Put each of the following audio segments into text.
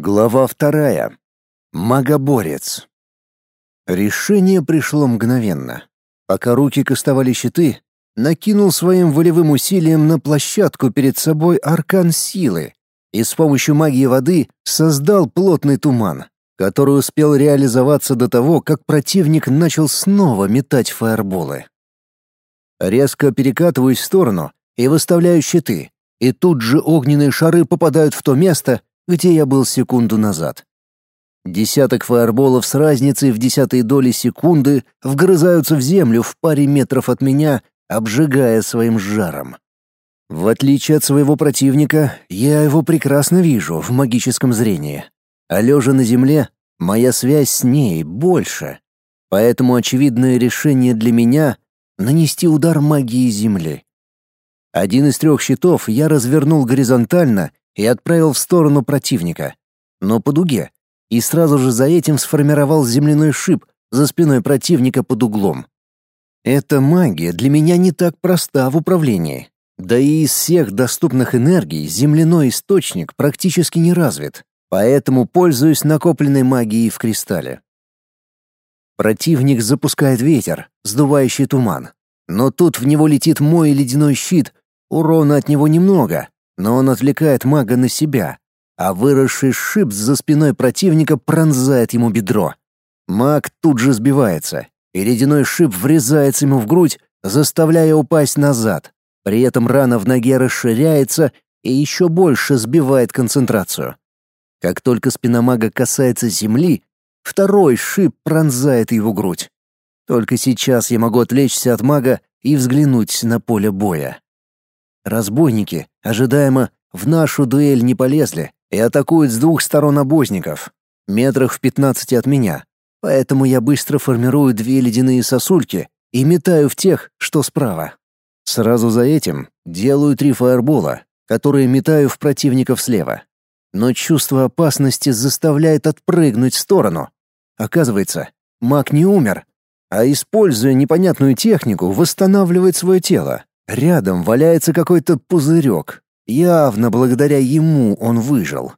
Глава вторая. Магоборец. Решение пришло мгновенно. Пока руки кастовали щиты, накинул своим волевым усилием на площадку перед собой аркан силы и с помощью магии воды создал плотный туман, который успел реализоваться до того, как противник начал снова метать фаерболы. Резко перекатываюсь в сторону и выставляю щиты, и тут же огненные шары попадают в то место, где я был секунду назад. Десяток фаерболов с разницей в десятые доли секунды вгрызаются в землю в паре метров от меня, обжигая своим жаром. В отличие от своего противника, я его прекрасно вижу в магическом зрении. А лежа на земле, моя связь с ней больше. Поэтому очевидное решение для меня — нанести удар магии земли. Один из трех щитов я развернул горизонтально и отправил в сторону противника, но по дуге, и сразу же за этим сформировал земляной шип за спиной противника под углом. Эта магия для меня не так проста в управлении. Да и из всех доступных энергий земляной источник практически не развит, поэтому пользуюсь накопленной магией в кристалле. Противник запускает ветер, сдувающий туман. Но тут в него летит мой ледяной щит, урона от него немного, но он отвлекает мага на себя, а выросший шип за спиной противника пронзает ему бедро. Маг тут же сбивается, и ледяной шип врезается ему в грудь, заставляя упасть назад. При этом рана в ноге расширяется и еще больше сбивает концентрацию. Как только спина мага касается земли, второй шип пронзает его грудь. Только сейчас я могу отвлечься от мага и взглянуть на поле боя. Разбойники, ожидаемо, в нашу дуэль не полезли и атакуют с двух сторон обозников, метрах в пятнадцати от меня. Поэтому я быстро формирую две ледяные сосульки и метаю в тех, что справа. Сразу за этим делаю три фаербола, которые метаю в противников слева. Но чувство опасности заставляет отпрыгнуть в сторону. Оказывается, маг не умер, а, используя непонятную технику, восстанавливает свое тело. Рядом валяется какой-то пузырек. Явно благодаря ему он выжил.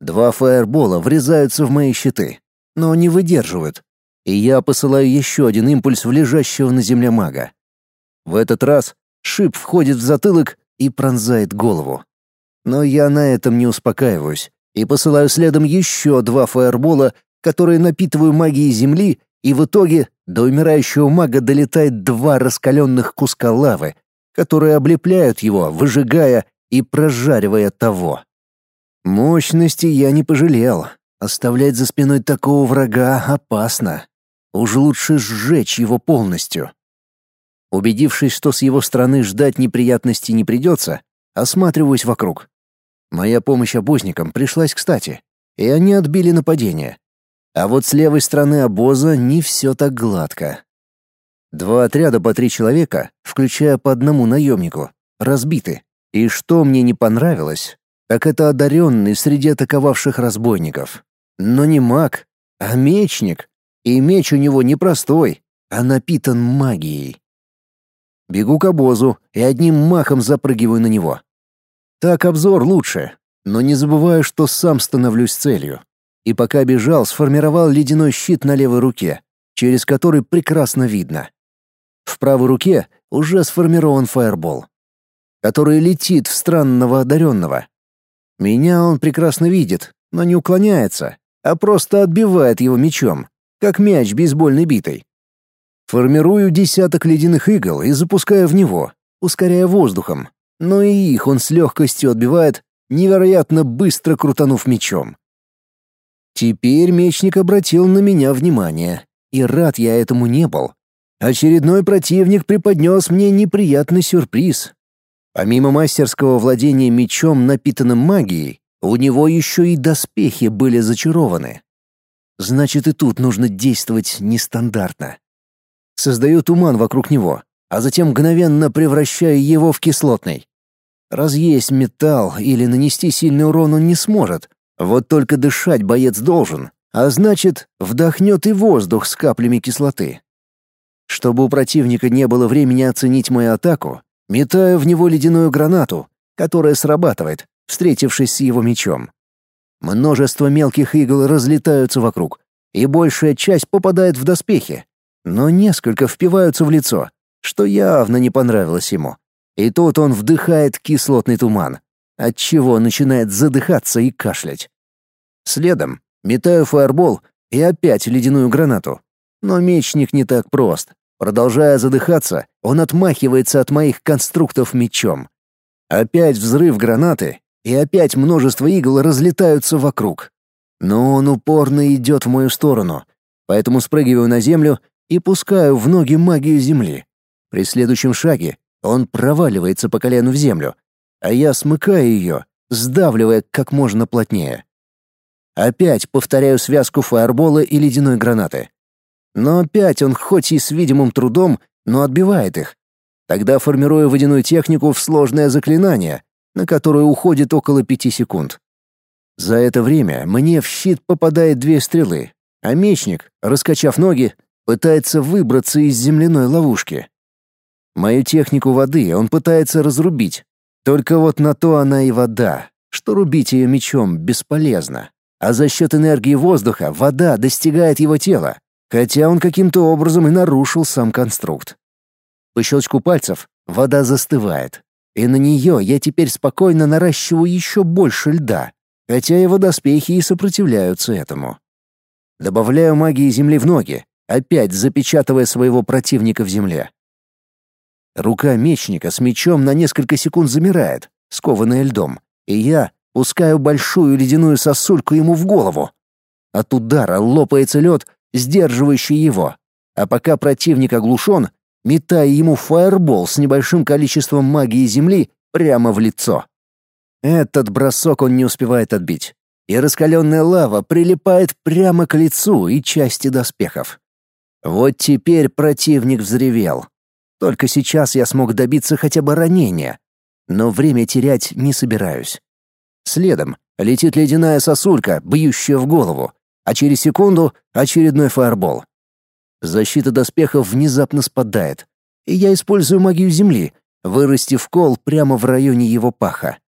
Два фаербола врезаются в мои щиты, но не выдерживают. И я посылаю еще один импульс в лежащего на земле мага. В этот раз шип входит в затылок и пронзает голову. Но я на этом не успокаиваюсь и посылаю следом еще два фаербола, которые напитываю магией земли и в итоге до умирающего мага долетает два раскаленных куска лавы, которые облепляют его, выжигая и прожаривая того. Мощности я не пожалел. Оставлять за спиной такого врага опасно. Уж лучше сжечь его полностью. Убедившись, что с его стороны ждать неприятностей не придется, осматриваюсь вокруг. Моя помощь обозникам пришлась кстати, и они отбили нападение. А вот с левой стороны обоза не все так гладко. Два отряда по три человека, включая по одному наемнику, разбиты. И что мне не понравилось, так это одаренный среди атаковавших разбойников. Но не маг, а мечник. И меч у него не простой, а напитан магией. Бегу к обозу и одним махом запрыгиваю на него. Так обзор лучше, но не забываю, что сам становлюсь целью и пока бежал, сформировал ледяной щит на левой руке, через который прекрасно видно. В правой руке уже сформирован фаербол, который летит в странного одаренного. Меня он прекрасно видит, но не уклоняется, а просто отбивает его мечом, как мяч бейсбольной битой. Формирую десяток ледяных игл и запускаю в него, ускоряя воздухом, но и их он с легкостью отбивает, невероятно быстро крутанув мечом. Теперь мечник обратил на меня внимание, и рад я этому не был. Очередной противник преподнес мне неприятный сюрприз. Помимо мастерского владения мечом, напитанным магией, у него еще и доспехи были зачарованы. Значит, и тут нужно действовать нестандартно. Создаю туман вокруг него, а затем мгновенно превращаю его в кислотный. Разъесть металл или нанести сильный урон он не сможет, вот только дышать боец должен, а значит, вдохнет и воздух с каплями кислоты. Чтобы у противника не было времени оценить мою атаку, метаю в него ледяную гранату, которая срабатывает, встретившись с его мечом. Множество мелких игл разлетаются вокруг, и большая часть попадает в доспехи, но несколько впиваются в лицо, что явно не понравилось ему. И тут он вдыхает кислотный туман, отчего начинает задыхаться и кашлять. Следом метаю фаербол и опять ледяную гранату. Но мечник не так прост. Продолжая задыхаться, он отмахивается от моих конструктов мечом. Опять взрыв гранаты, и опять множество игл разлетаются вокруг. Но он упорно идет в мою сторону, поэтому спрыгиваю на землю и пускаю в ноги магию земли. При следующем шаге он проваливается по колену в землю, а я смыкаю ее, сдавливая как можно плотнее. Опять повторяю связку фаербола и ледяной гранаты. Но опять он хоть и с видимым трудом, но отбивает их. Тогда формирую водяную технику в сложное заклинание, на которое уходит около пяти секунд. За это время мне в щит попадает две стрелы, а мечник, раскачав ноги, пытается выбраться из земляной ловушки. Мою технику воды он пытается разрубить. Только вот на то она и вода, что рубить ее мечом бесполезно а за счет энергии воздуха вода достигает его тела, хотя он каким-то образом и нарушил сам конструкт. По щелчку пальцев вода застывает, и на нее я теперь спокойно наращиваю еще больше льда, хотя его доспехи и сопротивляются этому. Добавляю магии земли в ноги, опять запечатывая своего противника в земле. Рука мечника с мечом на несколько секунд замирает, скованная льдом, и я, Пускаю большую ледяную сосульку ему в голову. От удара лопается лед, сдерживающий его. А пока противник оглушен, метая ему фаербол с небольшим количеством магии земли прямо в лицо. Этот бросок он не успевает отбить, и раскаленная лава прилипает прямо к лицу и части доспехов. Вот теперь противник взревел. Только сейчас я смог добиться хотя бы ранения, но время терять не собираюсь. Следом летит ледяная сосулька, бьющая в голову, а через секунду очередной фаербол. Защита доспехов внезапно спадает, и я использую магию земли, вырастив кол прямо в районе его паха.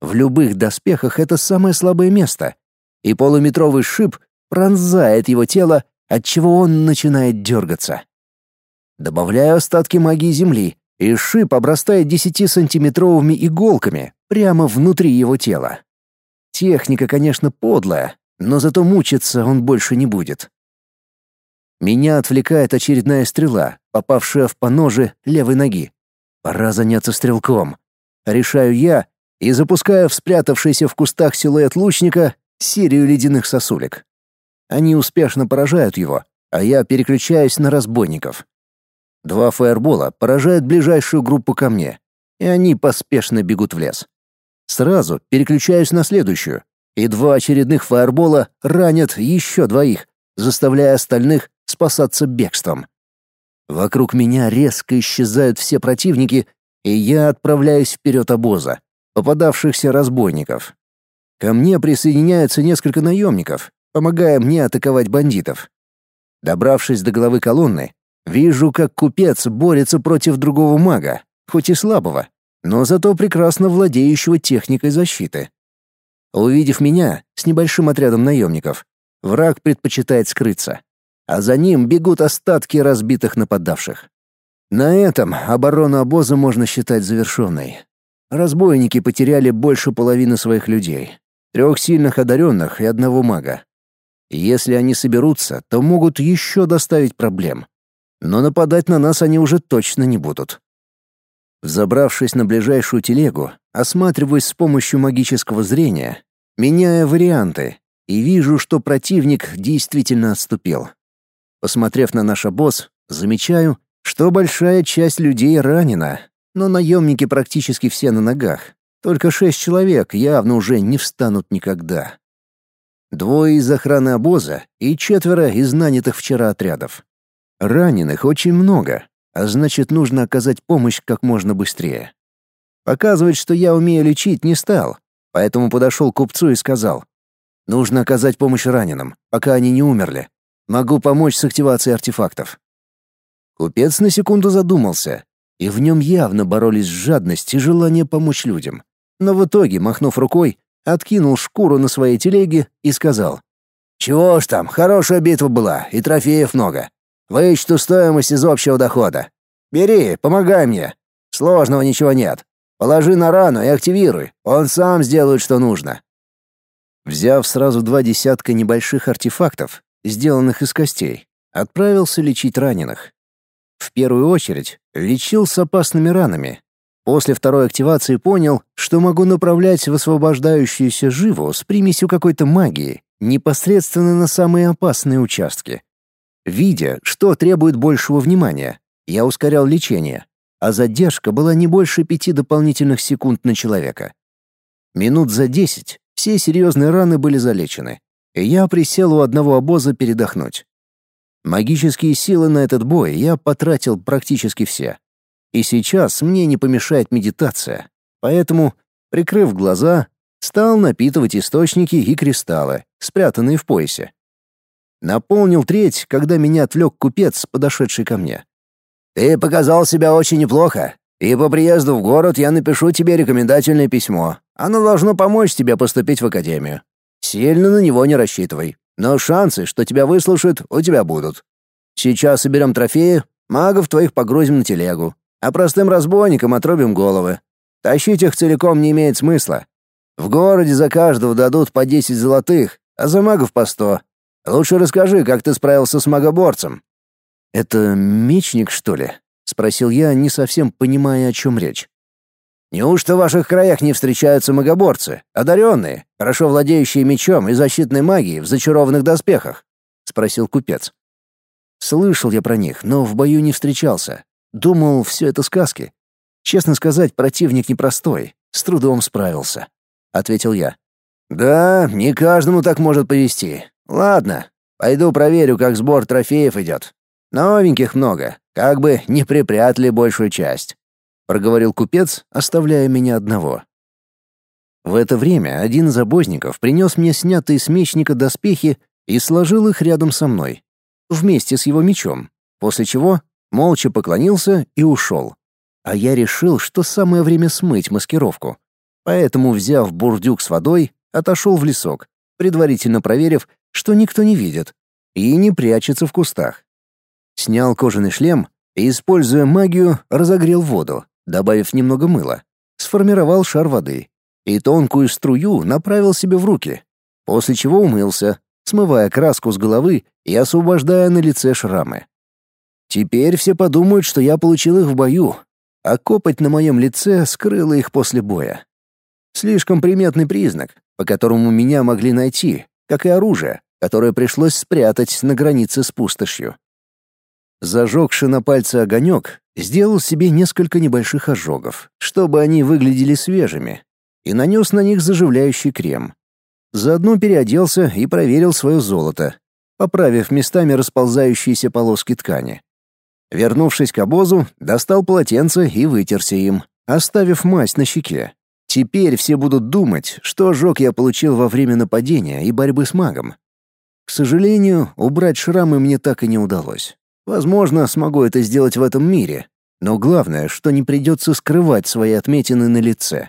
В любых доспехах это самое слабое место, и полуметровый шип пронзает его тело, отчего он начинает дергаться. Добавляю остатки магии земли, и шип обрастает 10-сантиметровыми иголками прямо внутри его тела. Техника, конечно, подлая, но зато мучиться он больше не будет. Меня отвлекает очередная стрела, попавшая в поножи левой ноги. Пора заняться стрелком. Решаю я и запускаю в спрятавшийся в кустах силуэт лучника серию ледяных сосулек. Они успешно поражают его, а я переключаюсь на разбойников. Два фаербола поражают ближайшую группу ко мне, и они поспешно бегут в лес. Сразу переключаюсь на следующую, и два очередных фаербола ранят еще двоих, заставляя остальных спасаться бегством. Вокруг меня резко исчезают все противники, и я отправляюсь вперед обоза, попадавшихся разбойников. Ко мне присоединяются несколько наемников, помогая мне атаковать бандитов. Добравшись до головы колонны, Вижу, как купец борется против другого мага, хоть и слабого, но зато прекрасно владеющего техникой защиты. Увидев меня с небольшим отрядом наемников, враг предпочитает скрыться, а за ним бегут остатки разбитых нападавших. На этом оборону обоза можно считать завершенной. Разбойники потеряли больше половины своих людей, трех сильных одаренных и одного мага. Если они соберутся, то могут еще доставить проблем но нападать на нас они уже точно не будут. Забравшись на ближайшую телегу, осматриваюсь с помощью магического зрения, меняя варианты, и вижу, что противник действительно отступил. Посмотрев на наш обоз, замечаю, что большая часть людей ранена, но наемники практически все на ногах. Только шесть человек явно уже не встанут никогда. Двое из охраны обоза и четверо из нанятых вчера отрядов. Раненых очень много, а значит, нужно оказать помощь как можно быстрее. Показывать, что я умею лечить, не стал, поэтому подошел к купцу и сказал, «Нужно оказать помощь раненым, пока они не умерли. Могу помочь с активацией артефактов». Купец на секунду задумался, и в нем явно боролись жадность и желание помочь людям. Но в итоге, махнув рукой, откинул шкуру на своей телеге и сказал. «Чего ж там, хорошая битва была, и трофеев много. Вычту стоимость из общего дохода. Бери, помогай мне. Сложного ничего нет. Положи на рану и активируй, он сам сделает, что нужно». Взяв сразу два десятка небольших артефактов, сделанных из костей, отправился лечить раненых. В первую очередь лечил с опасными ранами. После второй активации понял, что могу направлять в освобождающуюся живу с примесью какой-то магии непосредственно на самые опасные участки. Видя, что требует большего внимания, я ускорял лечение, а задержка была не больше пяти дополнительных секунд на человека. Минут за десять все серьезные раны были залечены, и я присел у одного обоза передохнуть. Магические силы на этот бой я потратил практически все. И сейчас мне не помешает медитация, поэтому, прикрыв глаза, стал напитывать источники и кристаллы, спрятанные в поясе. Наполнил треть, когда меня отвлек купец, подошедший ко мне. «Ты показал себя очень неплохо, и по приезду в город я напишу тебе рекомендательное письмо. Оно должно помочь тебе поступить в академию. Сильно на него не рассчитывай. Но шансы, что тебя выслушают, у тебя будут. Сейчас соберем трофеи, магов твоих погрузим на телегу, а простым разбойникам отрубим головы. Тащить их целиком не имеет смысла. В городе за каждого дадут по 10 золотых, а за магов по 100. Лучше расскажи, как ты справился с магоборцем». «Это мечник, что ли?» — спросил я, не совсем понимая, о чем речь. Неужто в ваших краях не встречаются магоборцы, одаренные, хорошо владеющие мечом и защитной магией в зачарованных доспехах?» — спросил купец. Слышал я про них, но в бою не встречался. Думал, все это сказки. Честно сказать, противник непростой, с трудом справился, — ответил я. «Да, не каждому так может повести. Ладно, пойду проверю, как сбор трофеев идет. Новеньких много, как бы не припрятали большую часть проговорил купец, оставляя меня одного. В это время один из обозников принес мне снятые с мечника доспехи и сложил их рядом со мной, вместе с его мечом, после чего молча поклонился и ушел. А я решил, что самое время смыть маскировку. Поэтому, взяв бурдюк с водой, отошел в лесок, предварительно проверив, что никто не видит и не прячется в кустах. Снял кожаный шлем и, используя магию, разогрел воду добавив немного мыла, сформировал шар воды и тонкую струю направил себе в руки, после чего умылся, смывая краску с головы и освобождая на лице шрамы. Теперь все подумают, что я получил их в бою, а копоть на моем лице скрыла их после боя. Слишком приметный признак, по которому меня могли найти, как и оружие, которое пришлось спрятать на границе с пустошью. Зажегший на пальце огонек, сделал себе несколько небольших ожогов, чтобы они выглядели свежими, и нанес на них заживляющий крем. Заодно переоделся и проверил свое золото, поправив местами расползающиеся полоски ткани. Вернувшись к обозу, достал полотенце и вытерся им, оставив мазь на щеке. Теперь все будут думать, что ожог я получил во время нападения и борьбы с магом. К сожалению, убрать шрамы мне так и не удалось. Возможно, смогу это сделать в этом мире, но главное, что не придется скрывать свои отметины на лице.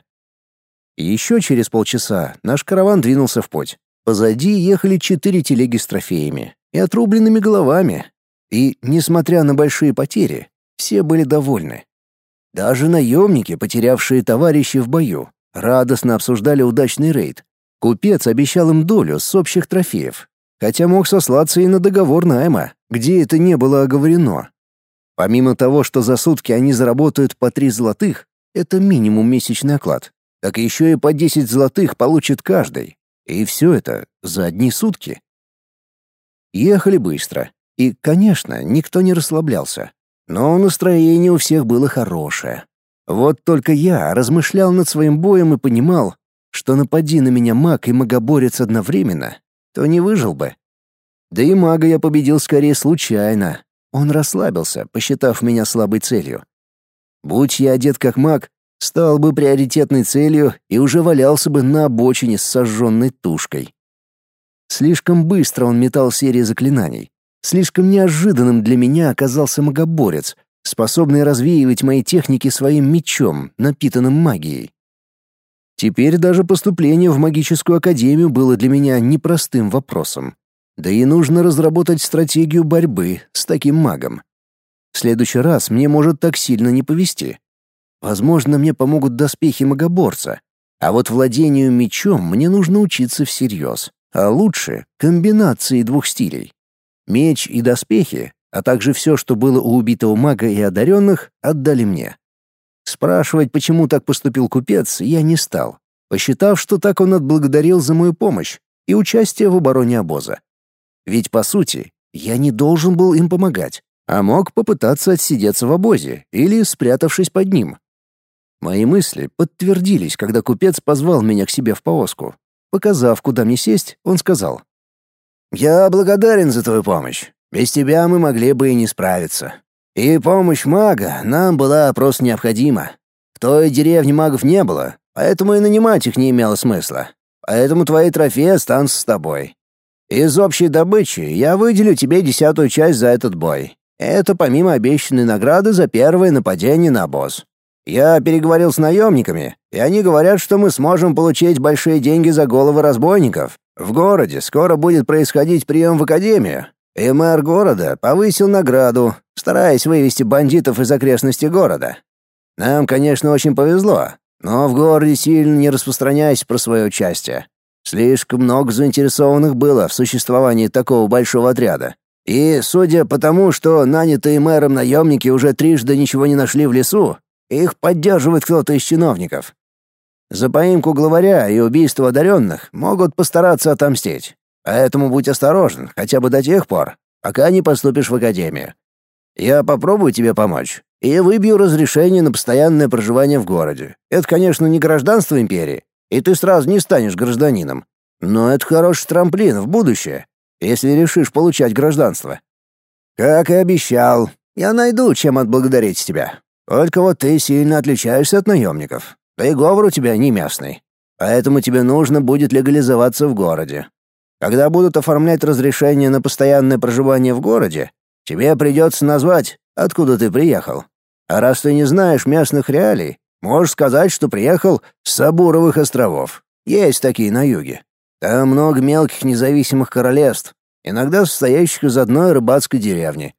Еще через полчаса наш караван двинулся в путь. Позади ехали четыре телеги с трофеями и отрубленными головами. И, несмотря на большие потери, все были довольны. Даже наемники, потерявшие товарищей в бою, радостно обсуждали удачный рейд. Купец обещал им долю с общих трофеев, хотя мог сослаться и на договор найма, где это не было оговорено. Помимо того, что за сутки они заработают по три золотых, это минимум месячный оклад, так еще и по десять золотых получит каждый. И все это за одни сутки. Ехали быстро. И, конечно, никто не расслаблялся. Но настроение у всех было хорошее. Вот только я размышлял над своим боем и понимал, что напади на меня маг и магоборец одновременно, то не выжил бы. Да и мага я победил скорее случайно. Он расслабился, посчитав меня слабой целью. Будь я одет как маг, стал бы приоритетной целью и уже валялся бы на обочине с сожженной тушкой. Слишком быстро он метал серии заклинаний. Слишком неожиданным для меня оказался магоборец, способный развеивать мои техники своим мечом, напитанным магией. Теперь даже поступление в магическую академию было для меня непростым вопросом. Да и нужно разработать стратегию борьбы с таким магом. В следующий раз мне может так сильно не повезти. Возможно, мне помогут доспехи магоборца, а вот владению мечом мне нужно учиться всерьез, а лучше комбинации двух стилей. Меч и доспехи, а также все, что было у убитого мага и одаренных, отдали мне. Спрашивать, почему так поступил купец, я не стал, посчитав, что так он отблагодарил за мою помощь и участие в обороне обоза. Ведь, по сути, я не должен был им помогать, а мог попытаться отсидеться в обозе или спрятавшись под ним. Мои мысли подтвердились, когда купец позвал меня к себе в повозку. Показав, куда мне сесть, он сказал. «Я благодарен за твою помощь. Без тебя мы могли бы и не справиться. И помощь мага нам была просто необходима. В той деревне магов не было, поэтому и нанимать их не имело смысла. Поэтому твои трофеи останутся с тобой. Из общей добычи я выделю тебе десятую часть за этот бой. Это помимо обещанной награды за первое нападение на босс. Я переговорил с наемниками, и они говорят, что мы сможем получить большие деньги за головы разбойников. В городе скоро будет происходить прием в академию, и мэр города повысил награду, стараясь вывести бандитов из окрестностей города. Нам, конечно, очень повезло, но в городе сильно не распространяйся про свое участие. Слишком много заинтересованных было в существовании такого большого отряда. И, судя по тому, что нанятые мэром наемники уже трижды ничего не нашли в лесу, их поддерживает кто-то из чиновников. За поимку главаря и убийство одаренных могут постараться отомстить. Поэтому будь осторожен, хотя бы до тех пор, пока не поступишь в академию. Я попробую тебе помочь и выбью разрешение на постоянное проживание в городе. Это, конечно, не гражданство империи, и ты сразу не станешь гражданином. Но это хороший трамплин в будущее, если решишь получать гражданство. Как и обещал, я найду, чем отблагодарить тебя. Только вот ты сильно отличаешься от наемников. Да и говор у тебя не местный. Поэтому тебе нужно будет легализоваться в городе. Когда будут оформлять разрешение на постоянное проживание в городе, тебе придется назвать, откуда ты приехал. А раз ты не знаешь местных реалий, можешь сказать, что приехал с Сабуровых островов. Есть такие на юге. Там много мелких независимых королевств, иногда состоящих из одной рыбацкой деревни.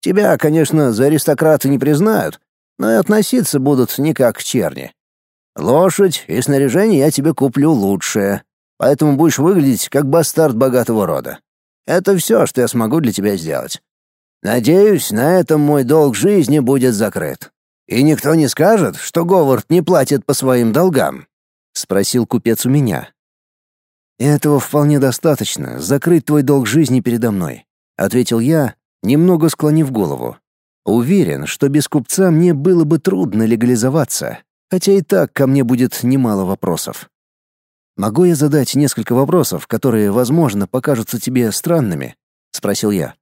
Тебя, конечно, за аристократа не признают, но и относиться будут не как к черни. Лошадь и снаряжение я тебе куплю лучшее, поэтому будешь выглядеть как бастард богатого рода. Это все, что я смогу для тебя сделать. Надеюсь, на этом мой долг жизни будет закрыт. И никто не скажет, что Говард не платит по своим долгам?» — спросил купец у меня. «Этого вполне достаточно, закрыть твой долг жизни передо мной», — ответил я, немного склонив голову. «Уверен, что без купца мне было бы трудно легализоваться, хотя и так ко мне будет немало вопросов». «Могу я задать несколько вопросов, которые, возможно, покажутся тебе странными?» — спросил я.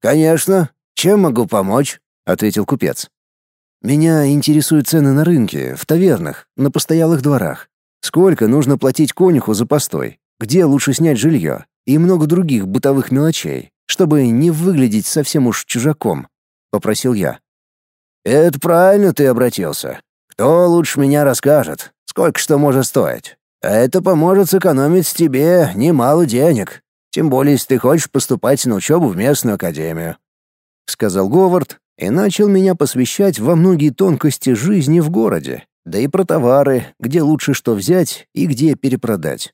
«Конечно. Чем могу помочь?» — ответил купец. «Меня интересуют цены на рынке, в тавернах, на постоялых дворах. Сколько нужно платить конюху за постой? Где лучше снять жилье? И много других бытовых мелочей, чтобы не выглядеть совсем уж чужаком», — попросил я. «Это правильно ты обратился. Кто лучше меня расскажет, сколько что может стоить? А это поможет сэкономить тебе немало денег, тем более если ты хочешь поступать на учебу в местную академию», — сказал Говард и начал меня посвящать во многие тонкости жизни в городе, да и про товары, где лучше что взять и где перепродать.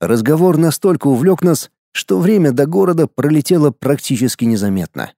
Разговор настолько увлек нас, что время до города пролетело практически незаметно.